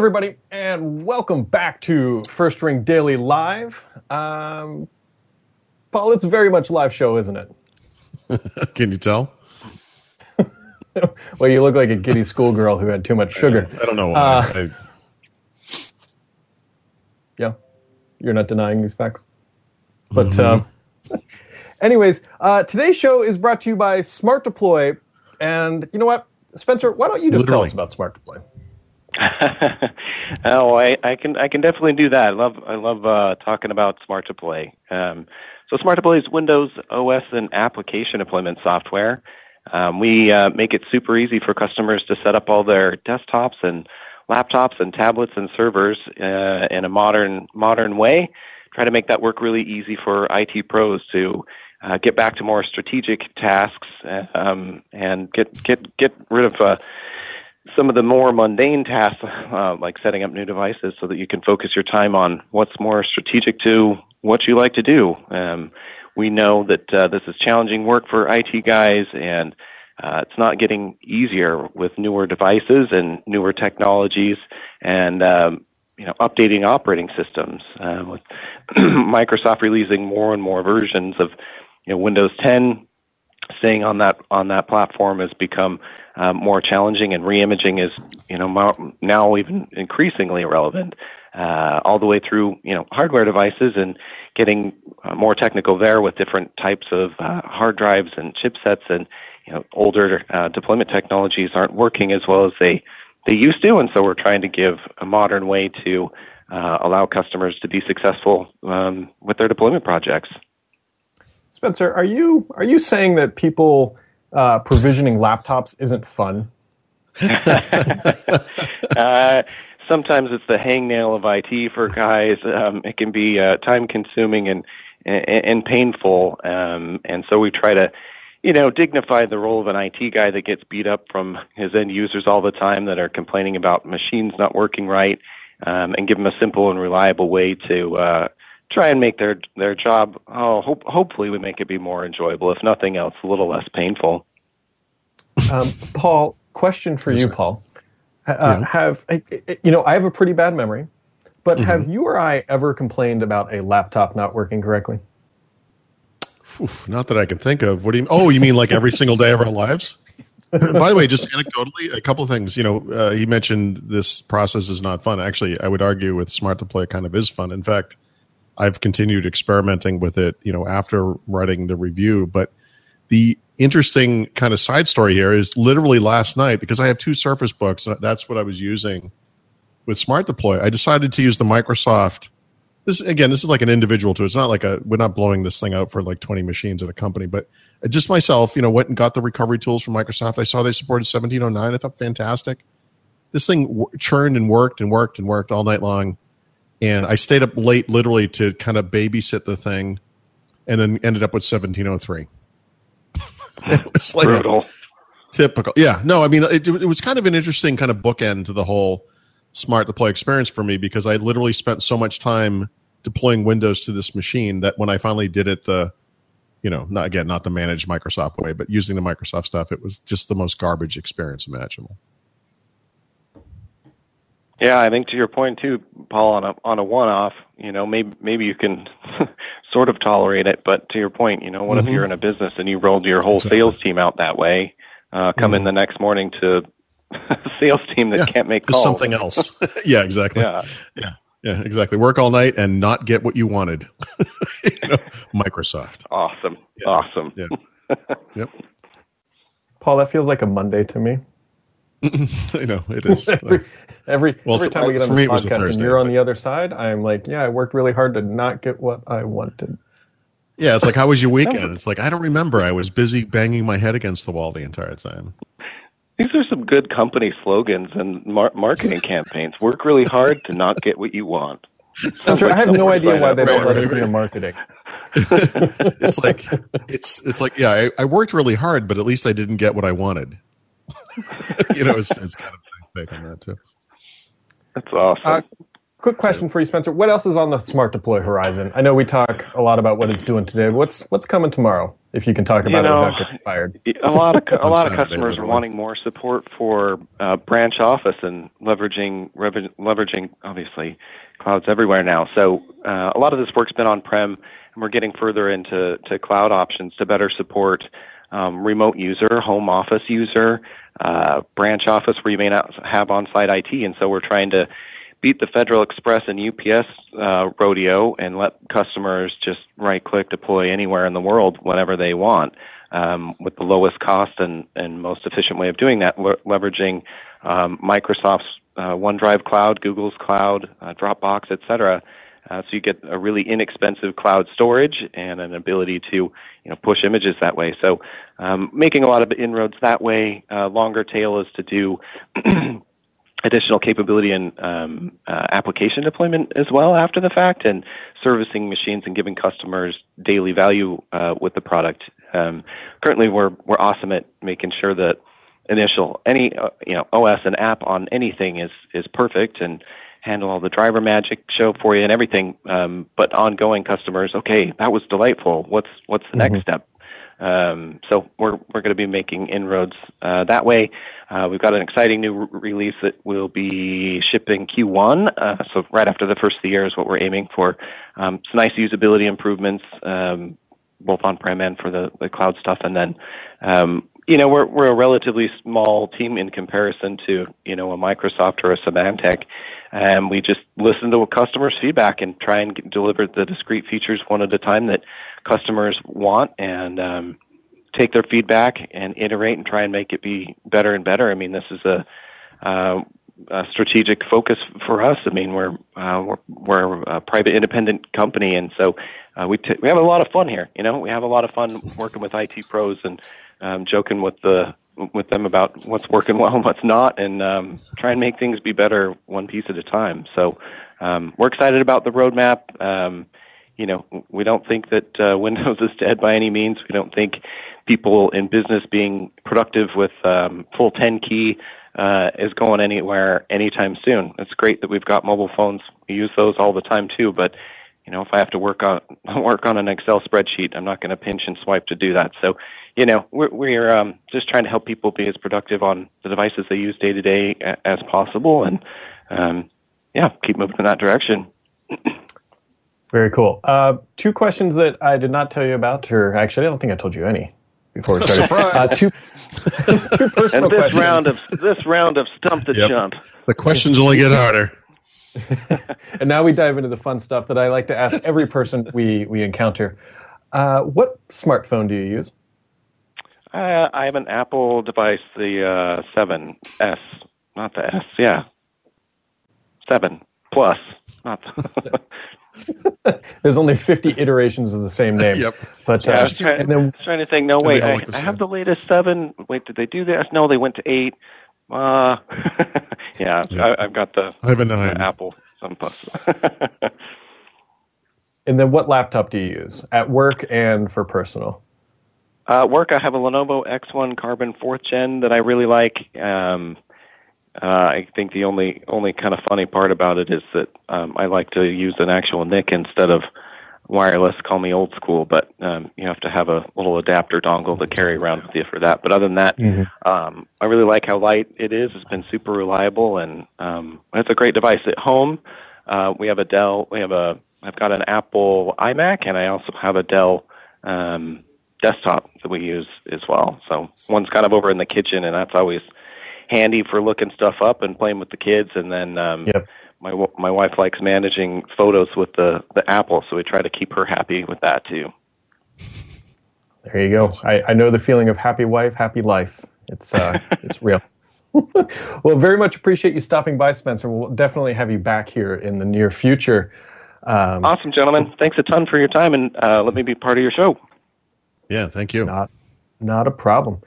everybody, and welcome back to First Ring Daily Live. Um, Paul, it's very much live show, isn't it? Can you tell? well, you look like a giddy schoolgirl who had too much sugar. I don't know why. Uh, I, yeah, you're not denying these facts. But, mm-hmm. um, anyways, uh, today's show is brought to you by Smart Deploy. And you know what, Spencer, why don't you just Literally. tell us about Smart Deploy? oh, I, I can I can definitely do that. I love I love uh, talking about Smart Deploy. Um, so Smart Deploy is Windows OS and application deployment software. Um, we uh, make it super easy for customers to set up all their desktops and laptops and tablets and servers uh, in a modern modern way. Try to make that work really easy for IT pros to uh, get back to more strategic tasks um, and get get get rid of uh, some of the more mundane tasks, uh, like setting up new devices, so that you can focus your time on what's more strategic to what you like to do. Um, we know that uh, this is challenging work for IT guys, and uh, it's not getting easier with newer devices and newer technologies, and um, you know, updating operating systems. Uh, with Microsoft releasing more and more versions of you know, Windows 10 staying on that on that platform has become um, more challenging, and reimaging is you know now even increasingly relevant, uh, all the way through you know hardware devices and getting uh, more technical there with different types of uh, hard drives and chipsets, and you know older uh, deployment technologies aren't working as well as they they used to, and so we're trying to give a modern way to uh, allow customers to be successful um, with their deployment projects. Spencer, are you are you saying that people uh, provisioning laptops isn't fun? uh, sometimes it's the hangnail of IT for guys. Um, it can be uh, time consuming and, and, and painful, um, and so we try to, you know, dignify the role of an IT guy that gets beat up from his end users all the time that are complaining about machines not working right, um, and give them a simple and reliable way to uh, try and make their their job. Oh, hope, hopefully we make it be more enjoyable. If nothing else, a little less painful. Um, Paul, question for you, Paul. Uh, yeah. Have you know? I have a pretty bad memory, but mm-hmm. have you or I ever complained about a laptop not working correctly? Oof, not that I can think of. What do you? Oh, you mean like every single day of our lives? By the way, just anecdotally, a couple of things. You know, uh, he mentioned this process is not fun. Actually, I would argue with Smart Deploy kind of is fun. In fact, I've continued experimenting with it, you know, after writing the review. But the interesting kind of side story here is literally last night because I have two Surface books. And that's what I was using with Smart Deploy. I decided to use the Microsoft. This again, this is like an individual tool. It's not like a we're not blowing this thing out for like 20 machines at a company, but just myself, you know, went and got the recovery tools from Microsoft. I saw they supported 1709. I thought fantastic. This thing churned and worked and worked and worked all night long and I stayed up late, literally, to kind of babysit the thing, and then ended up with 1703. it was like Brutal. typical. Yeah, no, I mean, it, it was kind of an interesting kind of bookend to the whole smart deploy experience for me because I literally spent so much time deploying Windows to this machine that when I finally did it, the you know, not again, not the managed Microsoft way, but using the Microsoft stuff, it was just the most garbage experience imaginable. Yeah, I think to your point too, Paul. On a on a one off, you know, maybe maybe you can sort of tolerate it, but to your point, you know, what mm-hmm. if you're in a business and you rolled your whole exactly. sales team out that way? Uh, come mm-hmm. in the next morning to a sales team that yeah, can't make calls. something else. yeah, exactly. Yeah. yeah. Yeah, exactly. Work all night and not get what you wanted. you know, Microsoft. Awesome. Yeah. Awesome. Yeah. yep. Paul, that feels like a Monday to me. I know it is. every every, well, every time we get on the podcast and you're on the other side, I'm like, yeah, I worked really hard to not get what I wanted. Yeah, it's like, how was your weekend? It's like I don't remember. I was busy banging my head against the wall the entire time. These are some good company slogans and mar- marketing campaigns. Work really hard to not get what you want. Like I have no idea why they don't let us do marketing. it's like it's it's like yeah, I, I worked really hard, but at least I didn't get what I wanted. you know, it's, it's kind of big on that too. That's awesome. Uh, quick question for you, Spencer. What else is on the smart deploy horizon? I know we talk a lot about what it's doing today. What's what's coming tomorrow? If you can talk about You it without getting fired. A lot of a lot of customers are wanting more support for uh, branch office and leveraging leveraging obviously clouds everywhere now. So uh, a lot of this work's been on prem, and we're getting further into to cloud options to better support um, remote user, home office user, uh, branch office where you may not have on-site IT, and so we're trying to beat the Federal Express and UPS uh, rodeo and let customers just right-click deploy anywhere in the world whenever they want um, with the lowest cost and, and most efficient way of doing that, le- leveraging um, Microsoft's uh, OneDrive cloud, Google's cloud, uh, Dropbox, et cetera. Uh, so you get a really inexpensive cloud storage and an ability to you know push images that way. So um, making a lot of inroads that way. Uh, longer tail is to do additional capability and um, uh, application deployment as well after the fact, and servicing machines and giving customers daily value uh, with the product. Um, currently, we're we're awesome at making sure that initial any uh, you know OS and app on anything is is perfect and handle all the driver magic show for you and everything. Um, but ongoing customers, okay, that was delightful. What's what's the next step? Um, so we're we're going to be making inroads uh, that way. Uh, we've got an exciting new re- release that will be shipping Q1. Uh, so right after the first of the year is what we're aiming for. Um, some nice usability improvements, um, both on-prem and for the, the cloud stuff. And then, um, you know, we're we're a relatively small team in comparison to you know a Microsoft or a Symantec, and we just listen to customer's feedback and try and deliver the discrete features one at a time that customers want and um, take their feedback and iterate and try and make it be better and better. I mean, this is a, uh, a strategic focus for us. I mean, we're uh, we're, we're a private independent company, and so uh, we t- we have a lot of fun here. You know, we have a lot of fun working with IT pros and um, joking with the with them about what's working well and what's not, and um, try and make things be better one piece at a time. So um, we're excited about the roadmap. Um, you know, we don't think that uh, Windows is dead by any means. We don't think people in business being productive with um, full 10 key uh, is going anywhere anytime soon. It's great that we've got mobile phones. We use those all the time too, but you know, if I have to work on work on an Excel spreadsheet, I'm not going to pinch and swipe to do that. So, you know, we're, we're um, just trying to help people be as productive on the devices they use day to day as possible, and um, yeah, keep moving in that direction. Very cool. Uh, two questions that I did not tell you about, or actually, I don't think I told you any before we started. Surprise. Uh, two, two personal And this questions. round of this round of stump the Yep. jump. The questions only get harder. and now we dive into the fun stuff that I like to ask every person we we encounter. Uh, what smartphone do you use? Uh, I have an Apple device, the uh, 7S, not the S, yeah. 7 Plus, not the. There's only 50 iterations of the same name. Yep. But Yeah, I uh, was trying, and then trying to think. No, wait, I, look I have the latest seven. Wait, did they do this? No, they went to eight. Uh, yeah, Yeah. I, I've got the, I have a nine. Apple Seven Plus. and then what laptop do you use at work and for personal? Uh, work, I have a Lenovo X1 Carbon fourth gen that I really like. Um, uh, I think the only only kind of funny part about it is that um, I like to use an actual NIC instead of wireless. Call me old school, but um, you have to have a little adapter dongle to carry around with you for that. But other than that, um, I really like how light it is. It's been super reliable, and um, it's a great device. At home, uh, we have a Dell. We have a. I've got an Apple iMac, and I also have a Dell um, desktop that we use as well. So one's kind of over in the kitchen, and that's always handy for looking stuff up and playing with the kids. And then um, Yep. my my wife likes managing photos with the the Apple, so we try to keep her happy with that too. There you go. I, I know the feeling of happy wife, happy life. It's uh, it's real. well, very much appreciate you stopping by, Spencer. We'll definitely have you back here in the near future. Um, Awesome, gentlemen. Thanks a ton for your time, and uh, let me be part of your show. Yeah, thank you. not not a problem.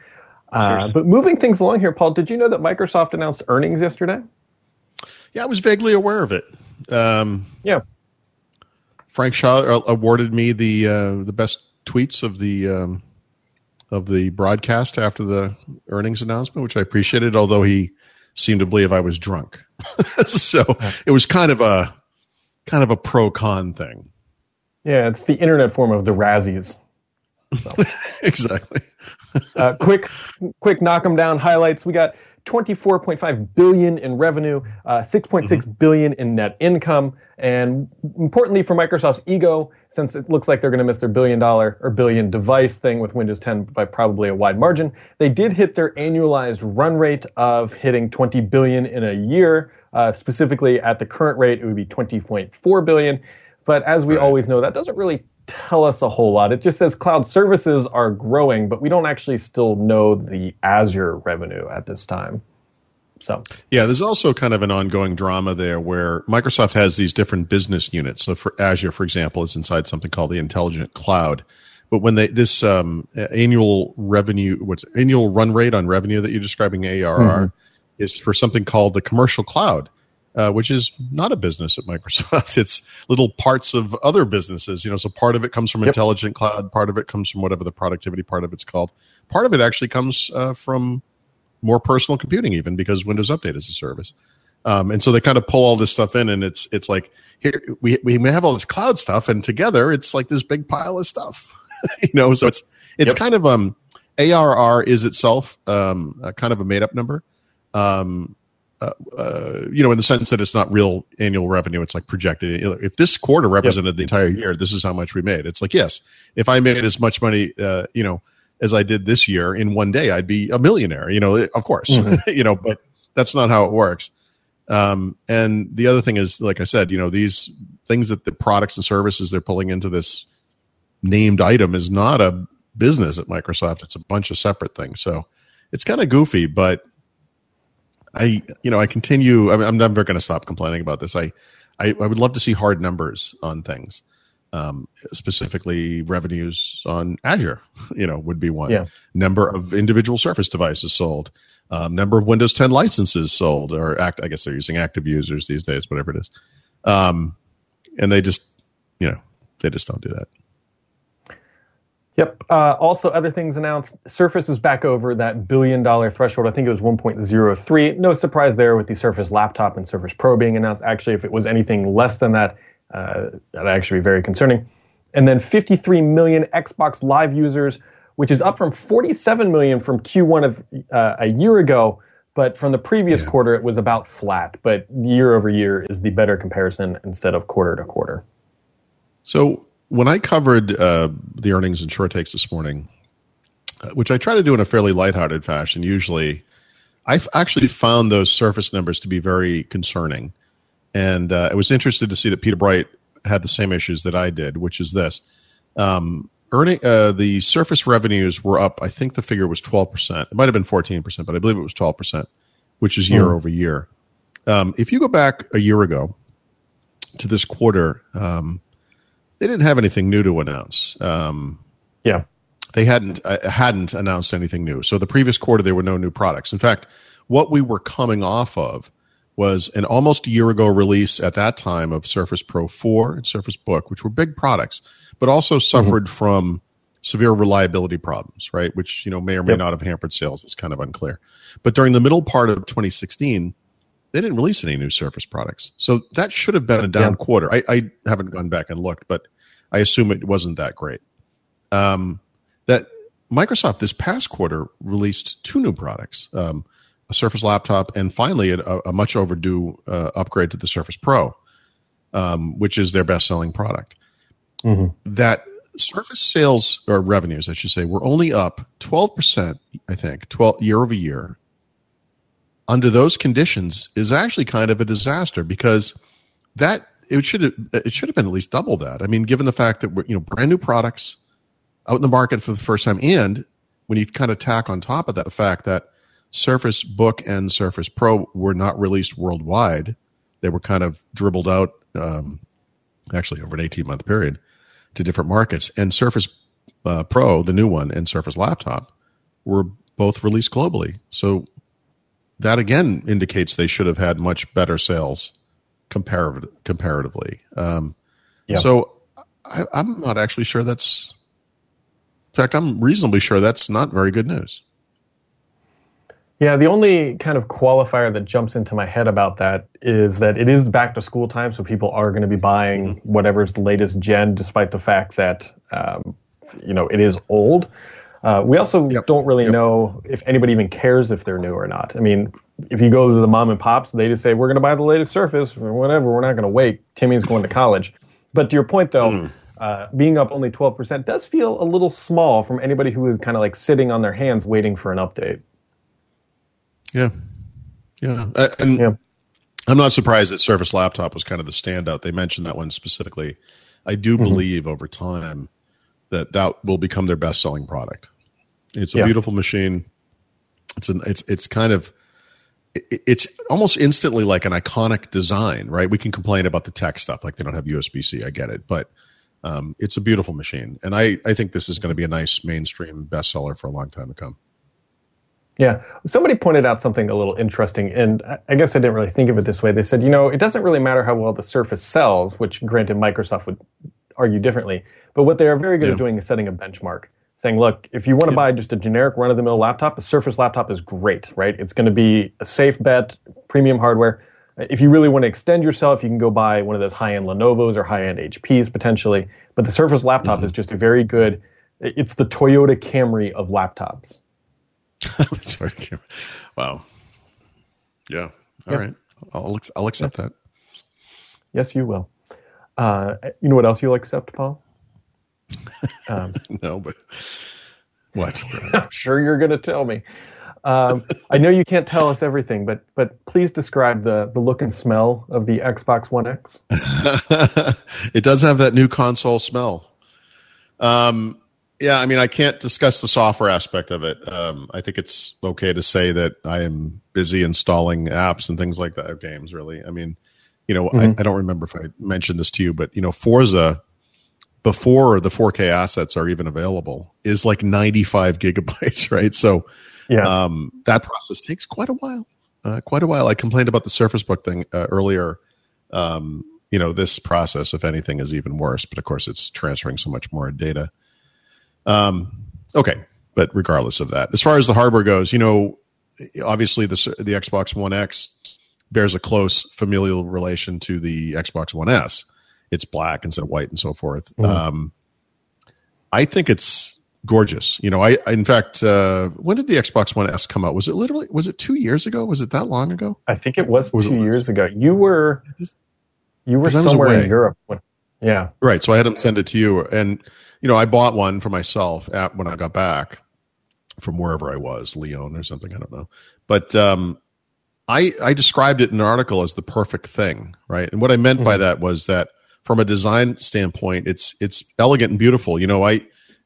Uh, but moving things along here, Paul, did you know that Microsoft announced earnings yesterday? Yeah, I was vaguely aware of it. Um, Yeah. Frank Shaw uh, awarded me the uh, the best tweets of the um, of the broadcast after the earnings announcement, which I appreciated. Although he seemed to believe I was drunk, so it was kind of a kind of a pro con thing. Yeah, it's the internet form of the Razzies. So. exactly. uh, quick, quick them down highlights. We got 24.5 billion in revenue, uh, 6.6 mm-hmm. billion in net income, and importantly for Microsoft's ego, since it looks like they're going to miss their billion dollar or billion device thing with Windows 10 by probably a wide margin, they did hit their annualized run rate of hitting 20 billion in a year. Uh, specifically, at the current rate, it would be 20.4 billion. But as we right. always know, that doesn't really tell us a whole lot. It just says cloud services are growing, but we don't actually still know the Azure revenue at this time. So yeah, there's also kind of an ongoing drama there where Microsoft has these different business units. So for Azure, for example, is inside something called the Intelligent Cloud. But when they this um, annual revenue, what's annual run rate on revenue that you're describing ARR mm-hmm. is for something called the commercial cloud uh, which is not a business at Microsoft. It's little parts of other businesses. You know, so part of it comes from yep. intelligent cloud, part of it comes from whatever the productivity part of it's called. Part of it actually comes uh, from more personal computing, even because Windows Update is a service. Um, and so they kind of pull all this stuff in, and it's it's like here we we may have all this cloud stuff, and together it's like this big pile of stuff. you know, so it's it's yep. kind of um ARR is itself um, kind of a made up number. Um, uh, uh, you know, in the sense that it's not real annual revenue. It's like projected. If this quarter represented yep. the entire year, this is how much we made. It's like, yes, if I made as much money, uh, you know, as I did this year in one day, I'd be a millionaire, you know, of course, mm-hmm. you know, but that's not how it works. Um, and the other thing is, like I said, you know, these things that the products and services they're pulling into this named item is not a business at Microsoft. It's a bunch of separate things. So it's kind of goofy, but I, you know, I continue. I am never going to stop complaining about this. I, I, I, would love to see hard numbers on things, um, specifically revenues on Azure. You know, would be one. Yeah. Number of individual Surface devices sold, um, number of Windows 10 licenses sold, or act. I guess they're using active users these days, whatever it is. Um, and they just, you know, they just don't do that. Yep. Uh, also, other things announced. Surface is back over that billion dollar threshold. I think it was 1.03. No surprise there with the Surface Laptop and Surface Pro being announced. Actually, if it was anything less than that, uh, that'd actually be very concerning. And then 53 million Xbox Live users, which is up from 47 million from Q1 of uh, a year ago. But from the previous yeah. quarter, it was about flat. But year over year is the better comparison instead of quarter to quarter. So when I covered uh, the earnings and short takes this morning, uh, which I try to do in a fairly lighthearted fashion, usually I actually found those surface numbers to be very concerning. And uh, I was interested to see that Peter Bright had the same issues that I did, which is this. Um, earning uh, the surface revenues were up. I think the figure was twelve percent. It might have been fourteen percent, but I believe it was twelve percent, which is year mm. over year. Um, if you go back a year ago to this quarter, um, they didn't have anything new to announce. Um, yeah, they hadn't uh, hadn't announced anything new. So the previous quarter there were no new products. In fact, what we were coming off of was an almost a year ago release at that time of Surface Pro 4 and Surface Book, which were big products, but also suffered mm-hmm. from severe reliability problems, right? Which, you know, may or may yep. not have hampered sales. It's kind of unclear. But during the middle part of 2016, they didn't release any new Surface products. So that should have been a down yeah. quarter. I, I, haven't gone back and looked, but I assume it wasn't that great. Um, that Microsoft this past quarter released two new products, um, a Surface laptop, and finally a, a much overdue uh, upgrade to the Surface Pro, um, which is their best selling product. Mm-hmm. That Surface sales or revenues, I should say, were only up 12%, I think, 12 year over year. Under those conditions is actually kind of a disaster because that it should have it should have been at least double that. I mean, given the fact that we're you know brand new products out in the market for the first time, and when you kind of tack on top of that the fact that Surface Book and Surface Pro were not released worldwide, they were kind of dribbled out um, actually over an eighteen month period to different markets, and Surface uh, Pro, the new one, and Surface Laptop were both released globally. So that again indicates they should have had much better sales comparative, comparatively. Um, yeah. So I, I'm not actually sure that's. In fact, I'm reasonably sure that's not very good news. Yeah, the only kind of qualifier that jumps into my head about that is that it is back to school time, so people are going to be buying mm-hmm. whatever's the latest gen, despite the fact that um, you know it is old. Uh, we also yep. don't really yep. know if anybody even cares if they're new or not. I mean, if you go to the mom and pops, they just say we're going to buy the latest Surface or whatever. We're not going to wait. Timmy's going to college. But to your point, though, mm. uh, being up only 12% does feel a little small from anybody who is kind of like sitting on their hands waiting for an update. Yeah, yeah, uh, and yeah. I'm not surprised that Surface Laptop was kind of the standout. They mentioned that one specifically. I do mm-hmm. believe over time that that will become their best selling product. It's a yeah. beautiful machine. It's an it's it's kind of it's almost instantly like an iconic design, right? We can complain about the tech stuff, like they don't have USB C. I get it, but um, it's a beautiful machine, and I I think this is going to be a nice mainstream bestseller for a long time to come. Yeah, somebody pointed out something a little interesting, and I guess I didn't really think of it this way. They said, you know, it doesn't really matter how well the Surface sells, which granted Microsoft would argue differently, but what they are very good yeah. at doing is setting a benchmark saying, look, if you want to yeah. buy just a generic run of the mill laptop, the Surface laptop is great, right? It's going to be a safe bet, premium hardware. If you really want to extend yourself, you can go buy one of those high end Lenovo's or high end HPs potentially. But the Surface laptop mm-hmm. is just a very good, it's the Toyota Camry of laptops. wow. Yeah. All right. I'll, I'll accept that. Yes, you will. Uh, you know what else you'll accept, Paul? Um, no, but what? I'm sure you're going to tell me. Um, I know you can't tell us everything, but but please describe the the look and smell of the Xbox One X. it does have that new console smell. Um, yeah, I mean, I can't discuss the software aspect of it. Um, I think it's okay to say that I am busy installing apps and things like that, games. Really, I mean, you know, mm-hmm. I, I don't remember if I mentioned this to you, but you know, Forza before the 4K assets are even available is like 95 gigabytes, right? So yeah. um, that process takes quite a while. Uh, quite a while. I complained about the Surface Book thing uh, earlier. Um, you know, this process, if anything, is even worse. But of course, it's transferring so much more data. Um, okay, but regardless of that, as far as the hardware goes, you know, obviously the the Xbox One X bears a close familial relation to the Xbox One S it's black instead of white and so forth. Mm. Um, I think it's gorgeous. You know, I, I in fact, uh, when did the Xbox One S come out? Was it literally? Was it two years ago? Was it that long ago? I think it was, was two it, years ago. You were you were somewhere in Europe. When, yeah, right. So I had them send it to you, and you know, I bought one for myself at, when I got back from wherever I was, Lyon or something. I don't know, but um, I I described it in an article as the perfect thing, right? And what I meant mm-hmm. by that was that from a design standpoint, it's it's elegant and beautiful. You know, I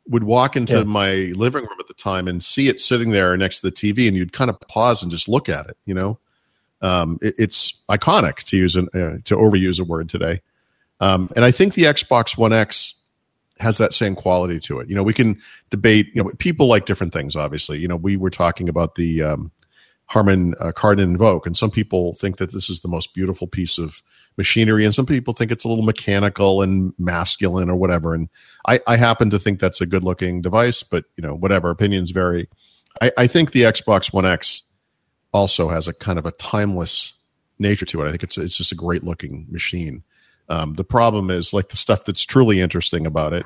would walk into yeah. my living room at the time and see it sitting there next to the TV, and you'd kind of pause and just look at it. You know, um, it, it's iconic to use an, uh, to overuse a word today. Um, and I think the Xbox One X has that same quality to it. You know, we can debate. You know, people like different things. Obviously, you know, we were talking about the um, Harman uh, Kardon Invoke, and some people think that this is the most beautiful piece of machinery, and some people think it's a little mechanical and masculine or whatever. And I, I happen to think that's a good looking device, but you know, whatever opinions vary. I, I think the Xbox One X also has a kind of a timeless nature to it. I think it's it's just a great looking machine. Um, the problem is like the stuff that's truly interesting about it.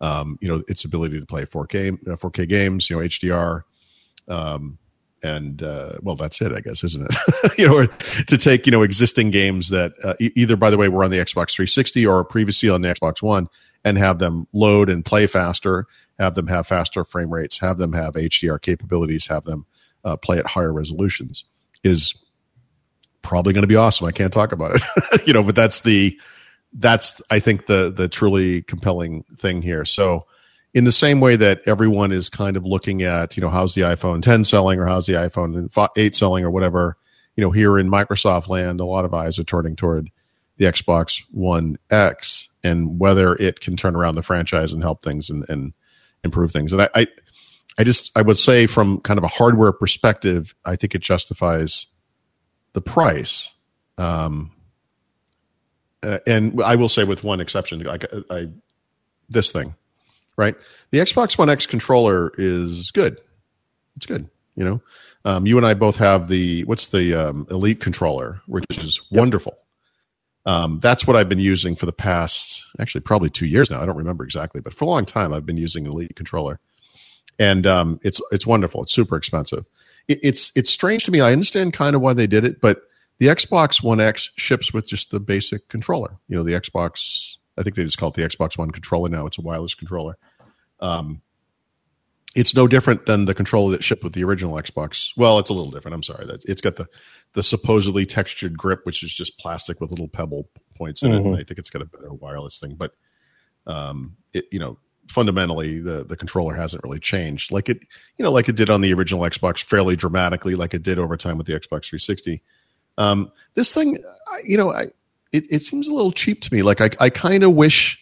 Um, you know, its ability to play 4K 4K games, you know, HDR. Um, and uh, well, that's it, I guess, isn't it? you know, to take you know existing games that uh, e- either, by the way, were on the Xbox 360 or previously on the Xbox One, and have them load and play faster, have them have faster frame rates, have them have HDR capabilities, have them uh, play at higher resolutions, is probably going to be awesome. I can't talk about it, you know, but that's the that's I think the the truly compelling thing here. So in the same way that everyone is kind of looking at, you know, how's the iPhone 10 selling or how's the iPhone 8 selling or whatever, you know, here in Microsoft land, a lot of eyes are turning toward the Xbox One X and whether it can turn around the franchise and help things and, and improve things. And I, I, I just, I would say from kind of a hardware perspective, I think it justifies the price. Um, and I will say with one exception, like I, I this thing, right? The Xbox One X controller is good. It's good. You know, um, you and I both have the what's the um, Elite controller, which is yep. wonderful. Um, that's what I've been using for the past, actually, probably two years now. I don't remember exactly, but for a long time, I've been using Elite controller, and um, it's it's wonderful. It's super expensive. It, it's it's strange to me. I understand kind of why they did it, but the Xbox One X ships with just the basic controller. You know, the Xbox. I think they just call it the Xbox One controller now. It's a wireless controller. Um, it's no different than the controller that shipped with the original Xbox. Well, it's a little different. I'm sorry. It's got the the supposedly textured grip, which is just plastic with little pebble points in mm-hmm. it. And I think it's got a better wireless thing, but um, it you know fundamentally the the controller hasn't really changed like it you know like it did on the original Xbox fairly dramatically like it did over time with the Xbox 360. Um, this thing, you know, I it, it seems a little cheap to me. Like I I kind of wish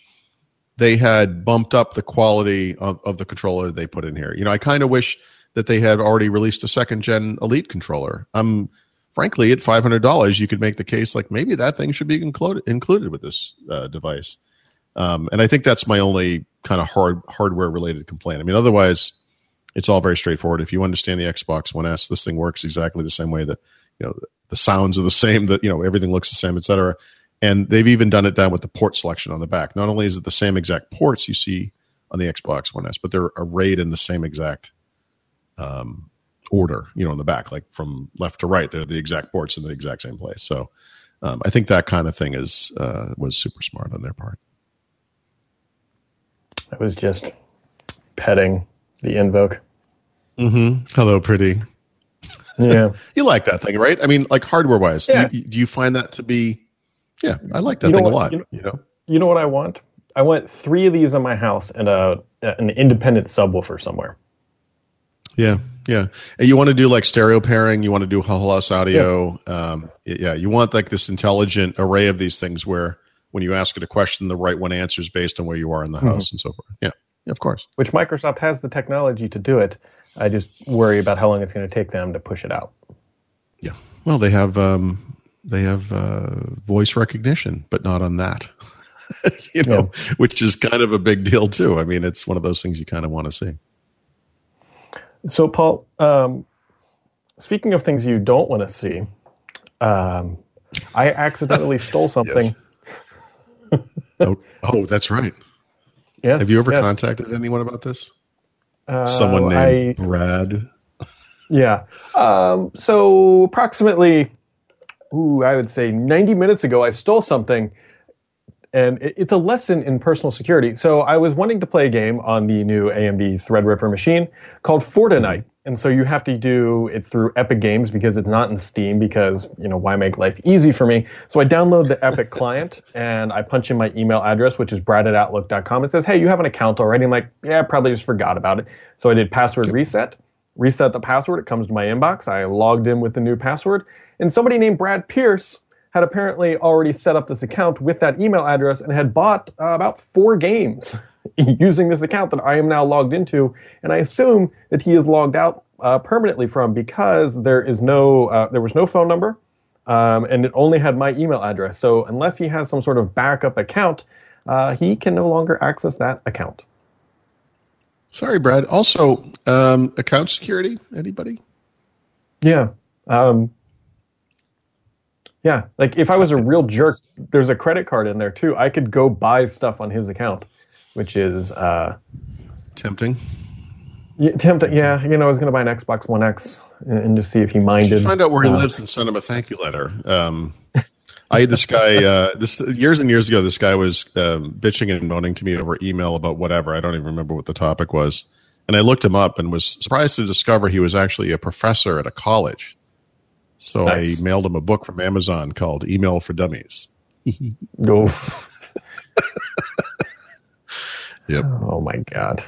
they had bumped up the quality of, of the controller they put in here. You know, I kind of wish that they had already released a second gen Elite controller. I'm frankly at five hundred dollars, you could make the case like maybe that thing should be included included with this uh, device. Um, and I think that's my only kind of hard hardware related complaint. I mean, otherwise, it's all very straightforward. If you understand the Xbox One S, this thing works exactly the same way that you know the sounds are the same, that you know everything looks the same, etc. And they've even done it down with the port selection on the back. Not only is it the same exact ports you see on the Xbox One S, but they're arrayed in the same exact um, order, you know, in the back, like from left to right. They're the exact ports in the exact same place. So um, I think that kind of thing is uh, was super smart on their part. I was just petting the invoke. Mm-hmm. Hello, pretty. Yeah, you like that thing, right? I mean, like hardware wise, yeah. do, you, do you find that to be yeah, I like that you thing what, a lot. You know, you know, you know what I want? I want three of these in my house and a an independent subwoofer somewhere. Yeah, yeah. And you want to do like stereo pairing. You want to do whole audio. Yeah. Um, yeah, you want like this intelligent array of these things where when you ask it a question, the right one answers based on where you are in the mm-hmm. house and so forth. Yeah, yeah, of course. Which Microsoft has the technology to do it. I just worry about how long it's going to take them to push it out. Yeah. Well, they have um, they have uh, voice recognition, but not on that. you know, yeah. which is kind of a big deal too. I mean, it's one of those things you kind of want to see. So, Paul, um, speaking of things you don't want to see, um, I accidentally stole something. oh, oh, that's right. Yes. Have you ever yes. contacted anyone about this? Uh, Someone named I, Brad. Yeah. Um, so approximately ooh, I would say 90 minutes ago, I stole something. And it's a lesson in personal security. So I was wanting to play a game on the new AMD Threadripper machine called Fortnite. And so you have to do it through Epic Games because it's not in Steam because, you know, why make life easy for me? So I download the Epic client and I punch in my email address, which is brad at outlook.com. It says, hey, you have an account already. I'm like, yeah, I probably just forgot about it. So I did password reset, reset the password. It comes to my inbox. I logged in with the new password and somebody named Brad Pierce had apparently already set up this account with that email address and had bought uh, about four games using this account that I am now logged into. And I assume that he is logged out uh, permanently from because there is no uh, there was no phone number um, and it only had my email address. So unless he has some sort of backup account, uh, he can no longer access that account. Sorry, Brad. Also, um, account security. Anybody? Yeah. Um, yeah, like if I was a real jerk, there's a credit card in there too. I could go buy stuff on his account, which is uh, tempting. Yeah, tempting. Yeah, you know, I was going to buy an Xbox One X and, and just see if he minded. Find out where he uh, lives and send him a thank you letter. Um, I had this guy uh, this years and years ago. This guy was um, bitching and moaning to me over email about whatever. I don't even remember what the topic was. And I looked him up and was surprised to discover he was actually a professor at a college. So nice. I mailed him a book from Amazon called Email for Dummies. no. yep. Oh my god.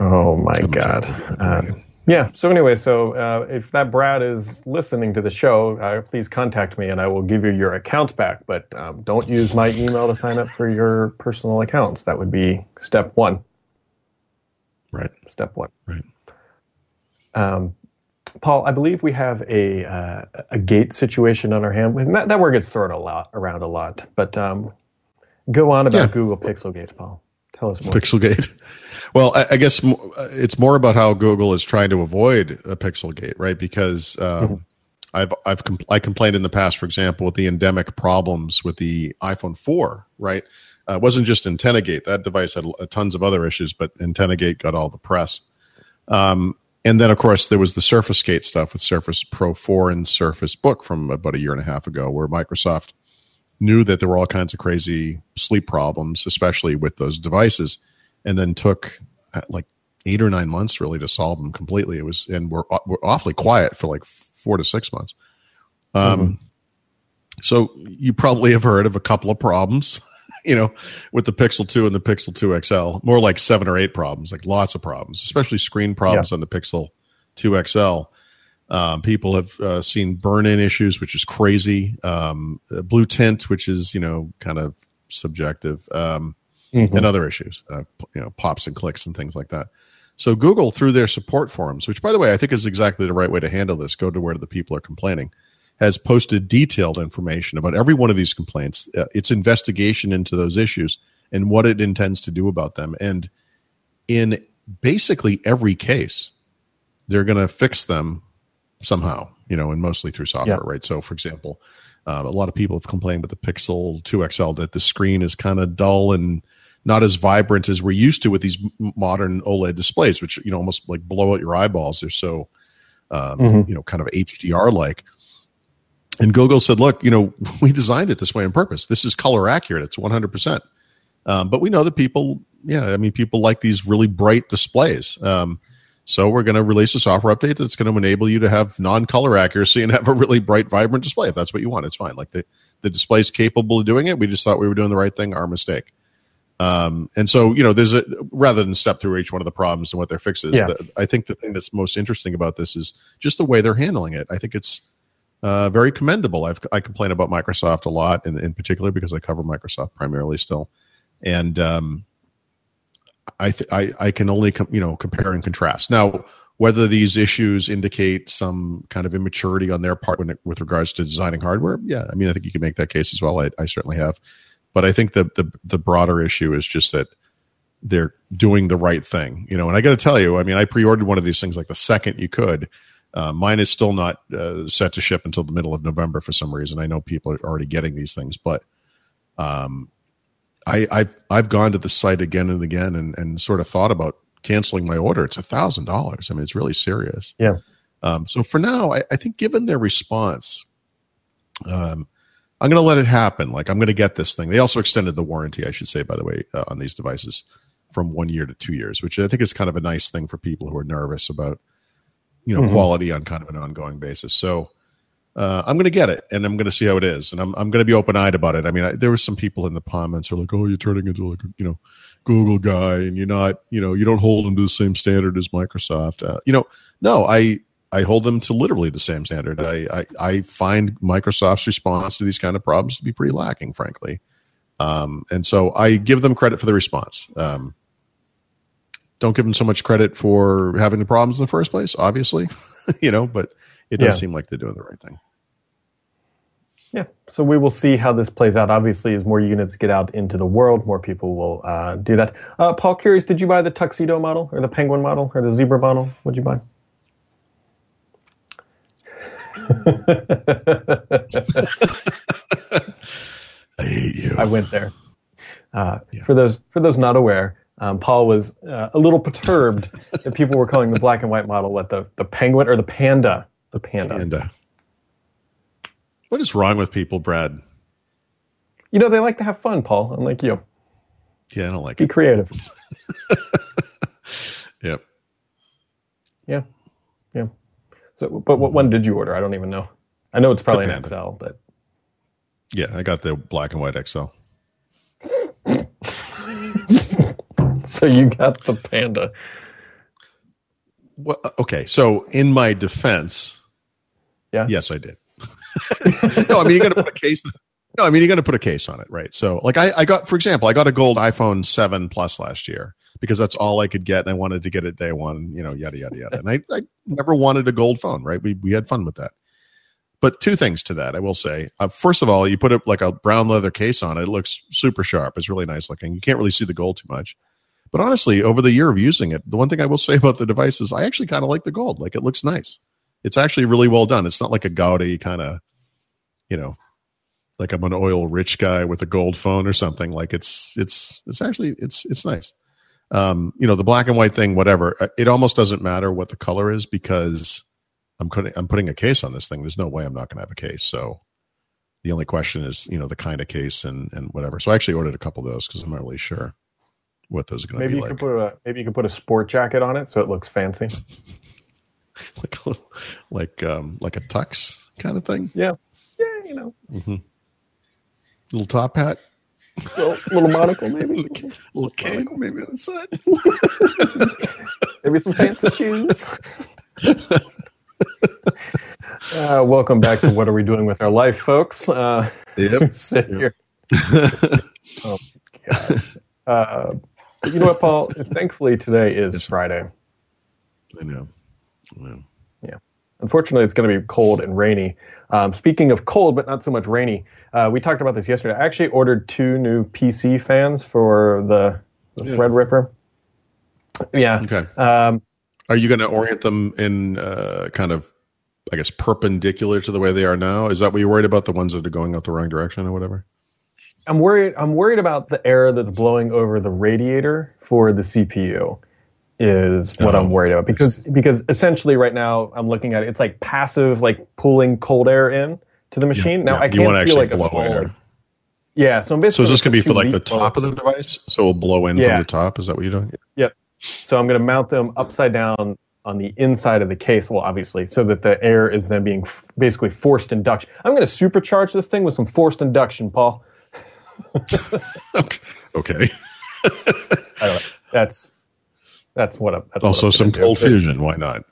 Oh my god. Um, yeah. So anyway, so uh, if that Brad is listening to the show, uh, please contact me and I will give you your account back. But um, don't use my email to sign up for your personal accounts. That would be step one. Right. Step one. Right. Um, Paul, I believe we have a uh, a gate situation on our hand. That, that word gets thrown a lot around a lot, but um, go on about yeah. Google Pixelgate, Paul. Tell us more. Pixelgate. Well, I, I guess it's more about how Google is trying to avoid a Pixelgate, right? Because um, mm-hmm. I've I've compl- I complained in the past, for example, with the endemic problems with the iPhone 4, right? Uh, it wasn't just AntennaGate. That device had tons of other issues, but AntennaGate got all the press. Um, and then, of course, there was the Surface Gate stuff with Surface Pro 4 and Surface Book from about a year and a half ago, where Microsoft knew that there were all kinds of crazy sleep problems, especially with those devices, and then took uh, like eight or nine months really to solve them completely. It was, and we're, we're awfully quiet for like four to six months. Um, mm-hmm. So you probably have heard of a couple of problems you know, with the Pixel 2 and the Pixel 2 XL, more like seven or eight problems, like lots of problems, especially screen problems yeah. on the Pixel 2 XL. Um, people have uh, seen burn-in issues, which is crazy. Um, blue tint, which is you know kind of subjective, um, mm-hmm. and other issues, uh, you know, pops and clicks and things like that. So Google, through their support forums, which by the way I think is exactly the right way to handle this, go to where the people are complaining has posted detailed information about every one of these complaints, uh, its investigation into those issues, and what it intends to do about them. And in basically every case, they're going to fix them somehow, you know, and mostly through software, yeah. right? So, for example, uh, a lot of people have complained with the Pixel 2 XL that the screen is kind of dull and not as vibrant as we're used to with these modern OLED displays, which you know almost like blow out your eyeballs. They're so um, mm-hmm. you know kind of HDR like and Google said, look, you know, we designed it this way on purpose. This is color accurate. It's 100%. Um, but we know that people, yeah, I mean, people like these really bright displays. Um, so we're going to release a software update that's going to enable you to have non-color accuracy and have a really bright, vibrant display. If that's what you want, it's fine. Like the, the display's capable of doing it. We just thought we were doing the right thing. Our mistake. Um, and so, you know, there's a, rather than step through each one of the problems and what their fixes, yeah. the, I think the thing that's most interesting about this is just the way they're handling it. I think it's, uh, very commendable. I've, I complain about Microsoft a lot, in, in particular because I cover Microsoft primarily still, and um, I, th- I I can only com- you know compare and contrast. Now, whether these issues indicate some kind of immaturity on their part it, with regards to designing hardware, yeah, I mean, I think you can make that case as well. I, I certainly have, but I think the, the the broader issue is just that they're doing the right thing, you know. And I got to tell you, I mean, I pre-ordered one of these things like the second you could uh, mine is still not uh, set to ship until the middle of November for some reason. I know people are already getting these things, but um, I, I've I've gone to the site again and again and, and sort of thought about canceling my order. It's a thousand dollars. I mean, it's really serious. Yeah. Um, so for now, I, I, think given their response, um, I'm going to let it happen. Like I'm going to get this thing. They also extended the warranty, I should say, by the way, uh, on these devices from one year to two years, which I think is kind of a nice thing for people who are nervous about you know mm-hmm. quality on kind of an ongoing basis. So uh, I'm going to get it, and I'm going to see how it is, and I'm I'm going to be open eyed about it. I mean, I, there were some people in the comments who are like, "Oh, you're turning into like a, you know Google guy, and you're not you know you don't hold them to the same standard as Microsoft." Uh, you know, no, I I hold them to literally the same standard. I, I, I find Microsoft's response to these kind of problems to be pretty lacking, frankly. Um, and so I give them credit for the response. Um, don't give them so much credit for having the problems in the first place, obviously, you know, but it does yeah. seem like they're doing the right thing. Yeah, so we will see how this plays out. Obviously, as more units get out into the world, more people will uh, do that. Uh, Paul, curious, did you buy the tuxedo model or the penguin model or the zebra model? What'd you buy? I hate you. I went there. Uh, yeah. For those for those not aware, um, Paul was uh, a little perturbed that people were calling the black and white model what the the penguin or the panda, the panda. Panda. What is wrong with people, Brad? You know they like to have fun, Paul, unlike you. Yeah, I don't like Be it. Be creative. yep. Yeah. Yeah. So, but what one did you order? I don't even know. I know it's probably an XL, but. Yeah, I got the black and white XL. so you got the panda. Well, okay. So in my defense, yeah, yes, I did. no, I mean you got to put a case. No, I mean you got to put a case on it, right? So, like I, I got, for example, I got a gold iPhone seven plus last year because that's all I could get, and I wanted to get it day one. You know, yada yada yada. And I, I never wanted a gold phone, right? We we had fun with that. But two things to that, I will say. Uh, first of all, you put it like a brown leather case on it. It looks super sharp. It's really nice looking. You can't really see the gold too much. But honestly, over the year of using it, the one thing I will say about the device is I actually kind of like the gold. Like it looks nice. It's actually really well done. It's not like a gaudy kind of, you know, like I'm an oil rich guy with a gold phone or something. Like it's it's it's actually it's it's nice. Um, you know, the black and white thing, whatever. uh, It almost doesn't matter what the color is because I'm putting I'm putting a case on this thing. There's no way I'm not going to have a case. So the only question is, you know, the kind of case and and whatever. So I actually ordered a couple of those because I'm not really sure what those are going to be. Maybe be you like. could put a maybe you could put a sport jacket on it so it looks fancy. like a little- like um like a tux kind of thing. Yeah, yeah, you know, Little top hat, little, little monocle maybe, little cane maybe on the side. maybe some fancy shoes. Uh, welcome back to what are we doing with our life, folks? Uh, Yep. sit here. Oh gosh. Uh, you know what, Paul? Thankfully, today is Friday. I know. I know. Unfortunately, it's going to be cold and rainy. Um, speaking of cold, but not so much rainy, uh, we talked about this yesterday. I actually ordered two new PC fans for the, the Yeah. Threadripper. Yeah. Okay. Um, Are you going to orient them in uh, kind of, I guess, perpendicular to the way they are now? Is that what you're worried about? The ones that are going out the wrong direction or whatever? I'm worried. I'm worried about the air that's blowing over the radiator for the CPU. Is what Oh, I'm worried about because because essentially right now I'm looking at it. It's like passive, like pulling cold air in to the machine. now Yeah, I can't feel like a small. air. yeah, so I'm So is this going to be for like the top of the device? So it'll blow in Yeah. from the top? Is that what you're doing? Yep. So I'm going to mount them upside down on the inside of the case. Well, obviously, so that the air is then being f- basically forced induction. I'm going to supercharge this thing with some forced induction, Paul. okay. I don't know. That's that's what I'm. That's what Also I'm some gonna do. cold fusion. Why not?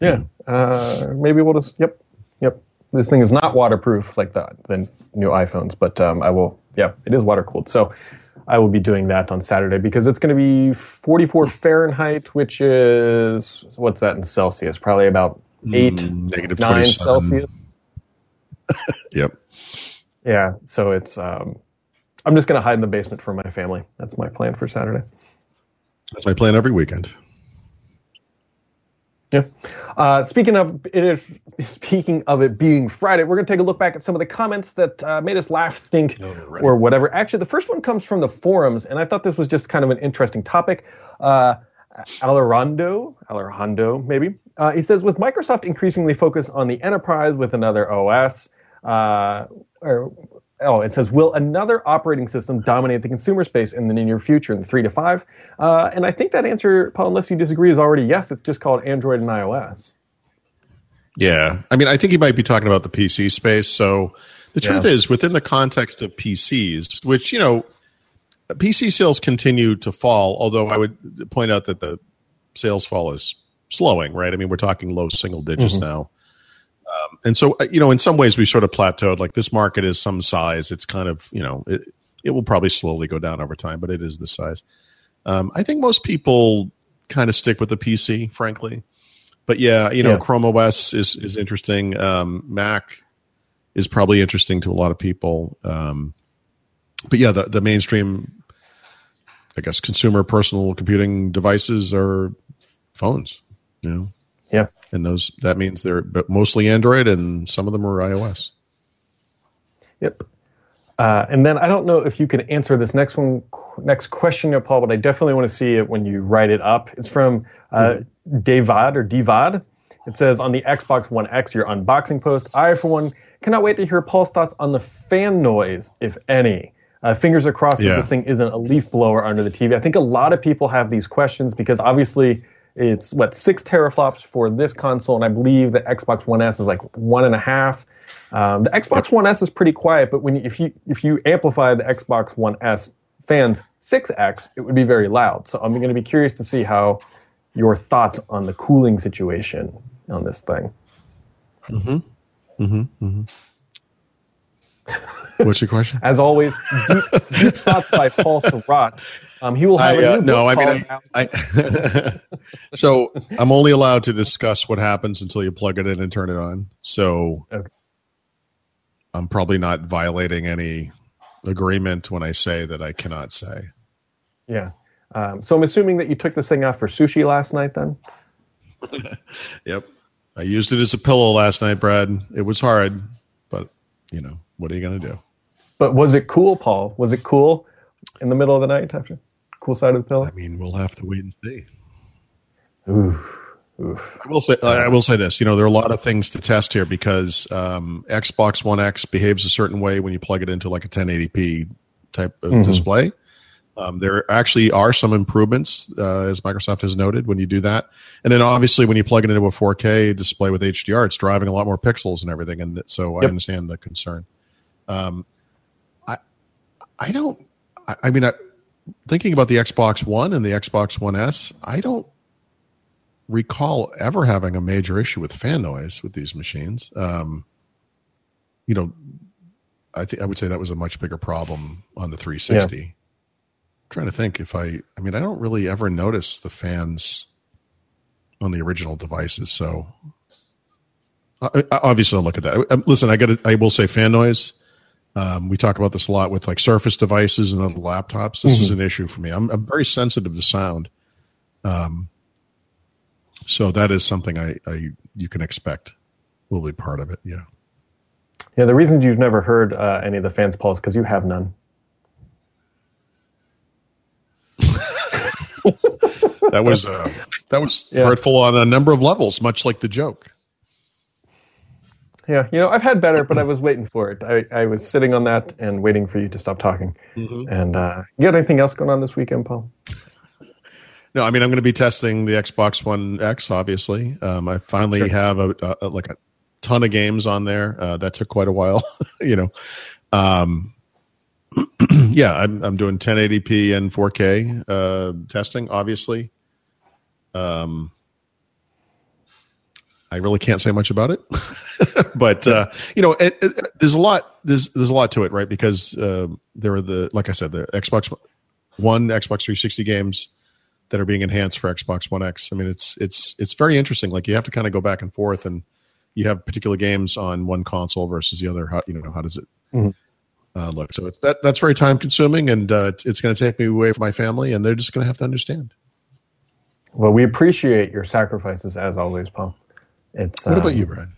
Yeah. Uh, maybe we'll just. Yep. Yep. This thing is not waterproof like the the new iPhones, but um, I will. Yeah, it is water cooled. So I will be doing that on Saturday because it's going to be 44 Fahrenheit, which is what's that in Celsius? Probably about eight, Mm, negative nine 27. Celsius. Yep. Yeah. So it's. Um, I'm just going to hide in the basement for my family. That's my plan for Saturday. That's my plan every weekend. Yeah. Uh, speaking of it, speaking of it being Friday, we're going to take a look back at some of the comments that uh, made us laugh, think, right. or whatever. Actually, the first one comes from the forums, and I thought this was just kind of an interesting topic. Uh, Alejandro, Alejandro, maybe. Uh, he says, with Microsoft increasingly focused on the enterprise with another OS, uh, or oh, it says, will another operating system dominate the consumer space in the near future, in the three to five? Uh, and I think that answer, Paul, unless you disagree, is already yes. It's just called Android and iOS. Yeah. I mean, I think he might be talking about the PC space. So the truth Yeah. is, within the context of PCs, which, you know, PC sales continue to fall, although I would point out that the sales fall is slowing, right? I mean, we're talking low single digits Mhm. now. Um, and so, uh, you know, in some ways we sort of plateaued. Like this market is some size. It's kind of, you know, it, it will probably slowly go down over time, but it is the size. Um, I think most people kind of stick with the PC, frankly. But yeah, you know, Yeah. Chrome OS is is interesting. Um, Mac is probably interesting to a lot of people. Um, but yeah, the the mainstream, I guess, consumer personal computing devices are phones. You know, Yeah. and those that means they're but mostly Android, and some of them are iOS. Yep. Uh, and then I don't know if you can answer this next one, next question, Paul, but I definitely want to see it when you write it up. It's from uh, Davad or Divad. It says on the Xbox One X, your unboxing post. I, for one, cannot wait to hear Paul's thoughts on the fan noise, if any. Uh, fingers are crossed Yeah. that this thing isn't a leaf blower under the TV. I think a lot of people have these questions because obviously it's what six teraflops for this console, and I believe the Xbox One S is like one and a half. Um, the Xbox One S is pretty quiet, but when you, if you if you amplify the Xbox One S fans 6x, it would be very loud. So I'm going to be curious to see how your thoughts on the cooling situation on this thing. Mm-hmm. Mm-hmm. Mm-hmm. What's your question? As always, deep, deep thoughts by Paul Thurrott. Um, he will have I, a uh, new no, I mean, I, I so I'm only allowed to discuss what happens until you plug it in and turn it on. So Okay. I'm probably not violating any agreement when I say that I cannot say. Yeah. Um, so I'm assuming that you took this thing out for sushi last night, then. yep, I used it as a pillow last night, Brad. It was hard, but you know what are you going to do? But was it cool, Paul? Was it cool in the middle of the night after cool side of the pillow? I mean, we'll have to wait and see. Oof. Oof. I will say I will say this. You know, there are a lot of things to test here because um, Xbox One X behaves a certain way when you plug it into like a 1080p type of mm-hmm. display. Um, there actually are some improvements, uh, as Microsoft has noted, when you do that. And then obviously, when you plug it into a 4K display with HDR, it's driving a lot more pixels and everything. And so yep. I understand the concern. Um, I don't. I, I mean, I, thinking about the Xbox One and the Xbox One S, I don't recall ever having a major issue with fan noise with these machines. Um, you know, I think I would say that was a much bigger problem on the 360. Yeah. I'm trying to think if I, I mean, I don't really ever notice the fans on the original devices. So uh, obviously, I'll look at that. Uh, listen, I got. I will say fan noise. Um, we talk about this a lot with like Surface devices and other laptops. This mm-hmm. is an issue for me. I'm, I'm very sensitive to sound. Um, so that is something I, I you can expect will be part of it. Yeah. Yeah. The reason you've never heard uh, any of the fans pulse because you have none. that was uh, that was yeah. hurtful on a number of levels, much like the joke. Yeah, you know, I've had better, but I was waiting for it. I, I was sitting on that and waiting for you to stop talking. Mm-hmm. And uh, you got anything else going on this weekend, Paul? No, I mean I'm going to be testing the Xbox One X. Obviously, um, I finally sure. have a, a, like a ton of games on there. Uh, that took quite a while, you know. Um, yeah, I'm, I'm doing 1080p and 4K uh, testing. Obviously, um, I really can't say much about it, but uh, you know, it, it, there's a lot. There's there's a lot to it, right? Because uh, there are the like I said, the Xbox One, Xbox 360 games that are being enhanced for Xbox One X. I mean, it's it's it's very interesting. Like you have to kind of go back and forth, and you have particular games on one console versus the other. How you know how does it mm-hmm. uh, look? So it's, that that's very time consuming, and uh, it's, it's going to take me away from my family, and they're just going to have to understand. Well, we appreciate your sacrifices as always, Paul. It's what about um, you, Brad?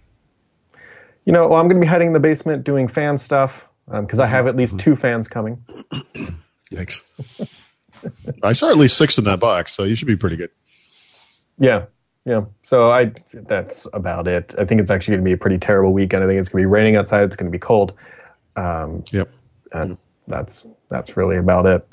You know, well, I'm going to be hiding in the basement doing fan stuff because um, I have at least two fans coming. Yikes. I saw at least six in that box, so you should be pretty good. Yeah, yeah. So I that's about it. I think it's actually going to be a pretty terrible weekend. I think it's going to be raining outside. It's going to be cold. Um, yep. And that's that's really about it.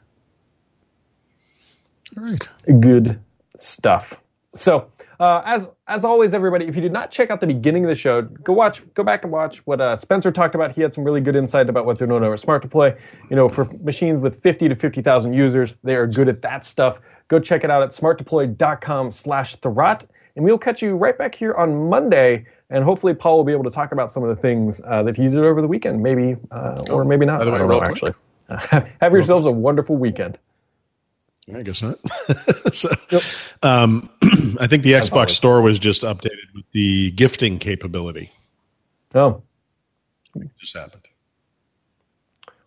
All right. Good stuff. So uh, as as always, everybody, if you did not check out the beginning of the show, go watch, go back and watch what uh, Spencer talked about. He had some really good insight about what they're known over Smart Deploy. You know, for machines with 50 to 50,000 users, they are good at that stuff. Go check it out at smartdeploy.com/thurrott, and we'll catch you right back here on Monday. And hopefully, Paul will be able to talk about some of the things uh, that he did over the weekend, maybe uh, or oh, maybe not. I don't know, actually. have yourselves a wonderful weekend. I guess not. so, yep. um, I think the Xbox Store was just updated with the gifting capability. Oh, it just happened.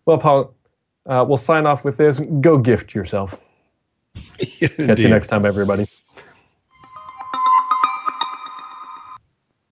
Well, Paul, uh, we'll sign off with this. Go gift yourself. Catch you next time, everybody.